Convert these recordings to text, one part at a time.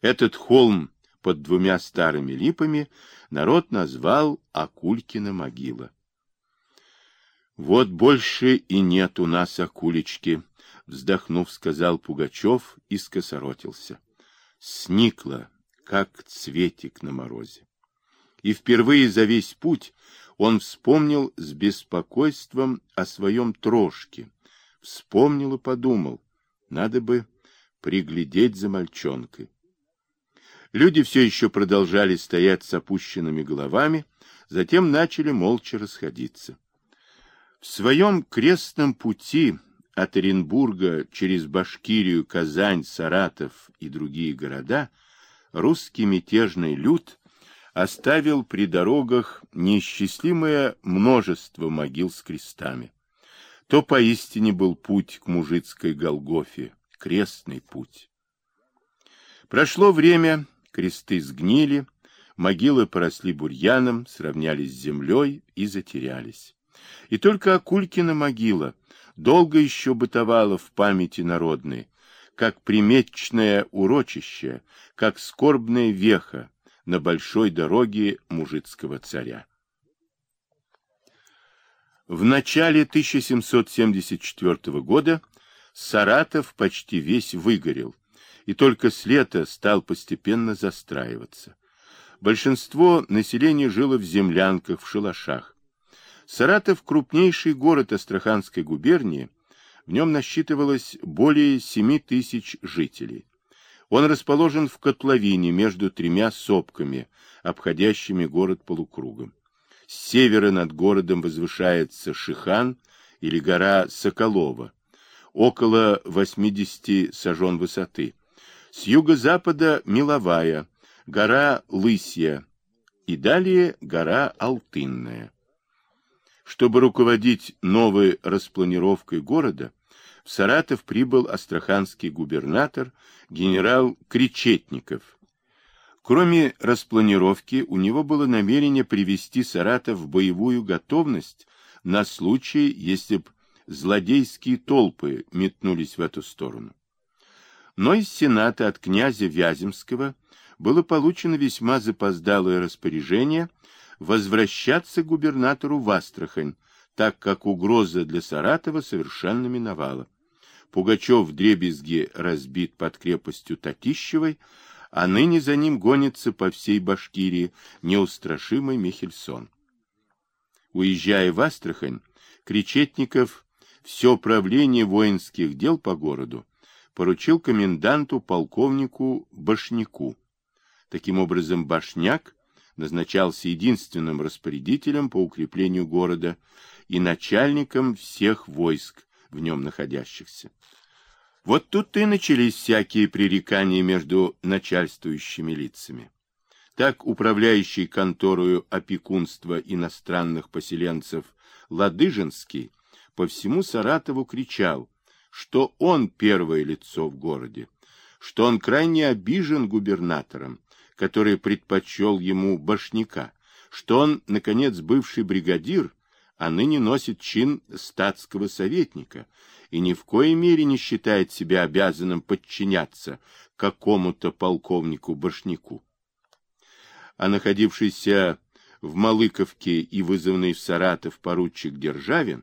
Этот холм под двумя старыми липами народ назвал Акулькина могила. Вот больше и нет у нас Акулечки, вздохнув, сказал Пугачев и скосоротился. Сникла, как цветик на морозе. И впервые за весь путь он вспомнил с беспокойством о своем трошке. Вспомнил и подумал, надо бы приглядеть за мальчонкой. Люди все еще продолжали стоять с опущенными головами, затем начали молча расходиться. В своем крестном пути от Оренбурга через Башкирию, Казань, Саратов и другие города русский мятежный люд оставил при дорогах неисчислимое множество могил с крестами. То поистине был путь к мужицкой Голгофе, крестный путь. Прошло время, кресты сгнили, могилы поросли бурьяном, сравнялись с землей и затерялись. И только Акулькина могила долго еще бытовала в памяти народной, как приметчное урочище, как скорбная веха на большой дороге мужицкого царя. В начале 1774 года Саратов почти весь выгорел, и только с лета стал постепенно застраиваться. Большинство населения жило в землянках, в шалашах. Саратов – крупнейший город Астраханской губернии, в нем насчитывалось более 7 тысяч жителей. Он расположен в котловине между тремя сопками, обходящими город полукругом. С севера над городом возвышается Шихан или гора Соколова, около 80 сажен высоты. С юго-запада Меловая, гора Лысья и далее гора Алтынная. Чтобы руководить новой распланировкой города, в Саратов прибыл астраханский губернатор генерал Кречетников. Кроме распланировки, у него было намерение привести Саратов в боевую готовность на случай, если б злодейские толпы метнулись в эту сторону. Но из Сената от князя Вяземского было получено весьма запоздалое распоряжение возвращаться губернатору в Астрахань, так как угроза для Саратова совершенно миновала. Пугачев в дребезге разбит под крепостью Татищевой, а ныне за ним гонится по всей Башкирии неустрашимый Михельсон. Уезжая в Астрахань, Кречетников все правление воинских дел по городу поручил коменданту полковнику Башняку. Таким образом, Башняк назначался единственным распорядителем по укреплению города и начальником всех войск, в нем находящихся. Вот тут и начались всякие пререкания между начальствующими лицами. Так управляющий конторою опекунства иностранных поселенцев Ладыжинский по всему Саратову кричал, что он первое лицо в городе, что он крайне обижен губернатором, который предпочел ему башняка, что он, наконец, бывший бригадир, а ныне носит чин статского советника и ни в коей мере не считает себя обязанным подчиняться какому-то полковнику-башняку. А находившийся в Малыковке и вызванный в Саратов поручик Державин,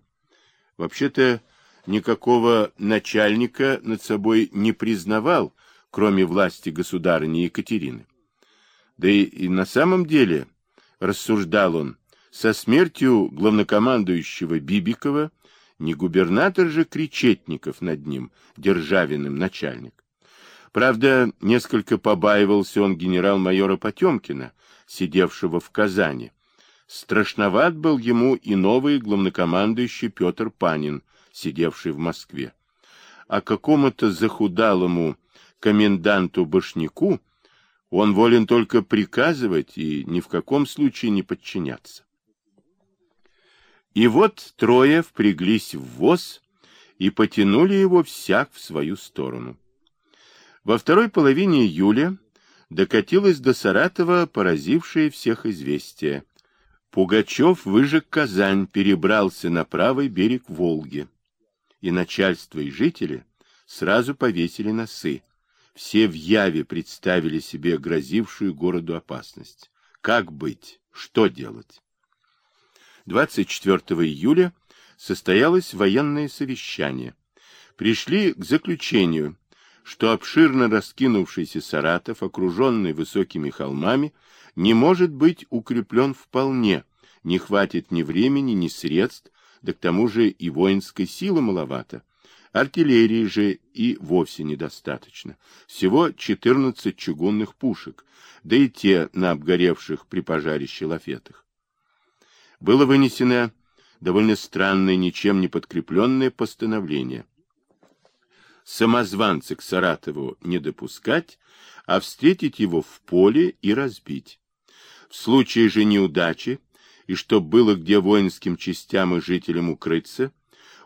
вообще-то никакого начальника над собой не признавал, кроме власти государыни Екатерины. Да и, и на самом деле, рассуждал он, со смертью главнокомандующего Бибикова не губернатор же Кречетников над ним, Державиным начальник. Правда, несколько побаивался он генерал-майора Потемкина, сидевшего в Казани. Страшноват был ему и новый главнокомандующий Петр Панин, сидевший в Москве. А какому-то захудалому коменданту-башняку он волен только приказывать и ни в каком случае не подчиняться. И вот трое впряглись в воз и потянули его всяк в свою сторону. Во второй половине июля докатилось до Саратова поразившее всех известие. Пугачев выжег Казань, перебрался на правый берег Волги. И начальство, и жители сразу повесили носы. Все в яве представили себе грозившую городу опасность. Как быть? Что делать? 24 июля состоялось военное совещание. Пришли к заключению, что обширно раскинувшийся Саратов, окруженный высокими холмами, не может быть укреплен вполне, не хватит ни времени, ни средств, да к тому же и воинской силы маловато. Артиллерии же и вовсе недостаточно. Всего 14 чугунных пушек, да и те на обгоревших при пожаре щелофетах. Было вынесено довольно странное, ничем не подкрепленное постановление. Самозванца к Саратову не допускать, а встретить его в поле и разбить. В случае же неудачи, и чтоб было где воинским частям и жителям укрыться,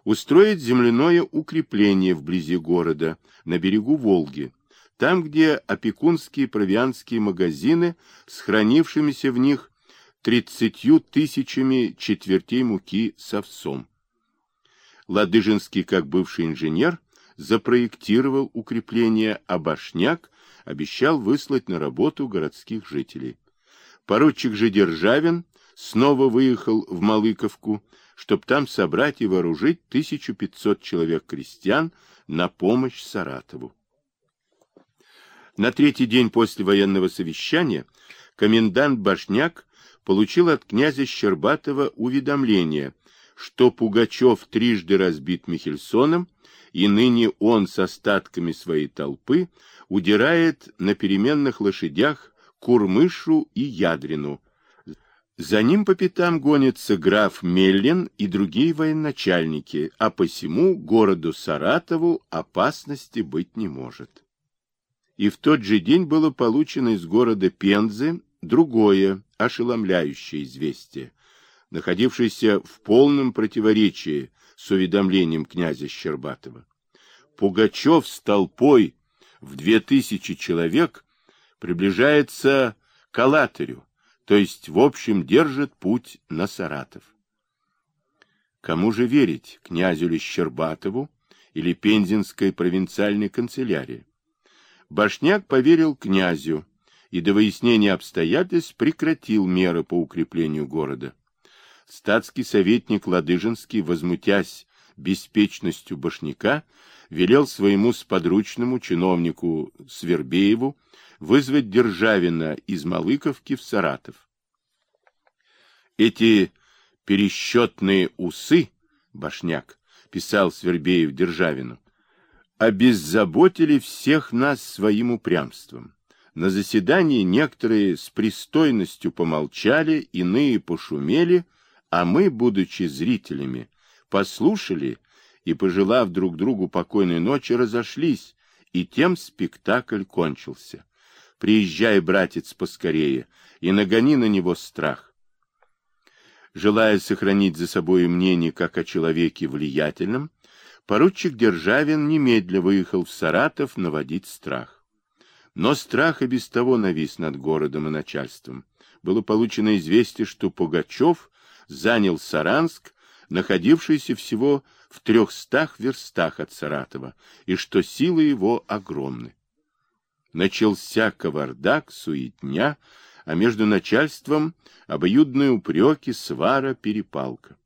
устроить земляное укрепление вблизи города, на берегу Волги, там, где опекунские провианские магазины с в них тридцатью тысячами четвертей муки с овсом. Ладыжинский, как бывший инженер, запроектировал укрепление, а Башняк обещал выслать на работу городских жителей. Поручик же Державин снова выехал в Малыковку, чтобы там собрать и вооружить 1500 человек крестьян на помощь Саратову. На третий день после военного совещания комендант Башняк получил от князя Щербатова уведомление, что Пугачев трижды разбит Михельсоном, и ныне он с остатками своей толпы удирает на переменных лошадях Курмышу и Ядрину, за ним по пятам гонится граф Меллин и другие военачальники, а посему городу Саратову опасности быть не может. И в тот же день было получено из города Пензы другое ошеломляющее известие, находившееся в полном противоречии с уведомлением князя Щербатова. Пугачев с толпой в две тысячи человек приближается к Алатырю, то есть, в общем, держит путь на Саратов. Кому же верить, князю ли Щербатову или Пензенской провинциальной канцелярии? Башняк поверил князю и до выяснения обстоятельств прекратил меры по укреплению города. Статский советник Ладыжинский, возмутясь беспечностью Башняка, велел своему сподручному чиновнику Свербееву вызвать Державина из Малыковки в Саратов. Эти пересчетные усы, Башняк, писал Свербеев Державину, обеззаботили всех нас своим упрямством. На заседании некоторые с пристойностью помолчали, иные пошумели, а мы, будучи зрителями, послушали и, пожелав друг другу покойной ночи, разошлись, и тем спектакль кончился. Приезжай, братец, поскорее, и нагони на него страх. Желая сохранить за собой мнение как о человеке влиятельном, поручик Державин немедля выехал в Саратов наводить страх. Но страх и без того навис над городом и начальством. Было получено известие, что Пугачев занял Саранск, находившийся всего в трехстах верстах от Саратова, и что силы его огромны. Начался кавардак, суетня, а между начальством обоюдные упреки, свара, перепалка.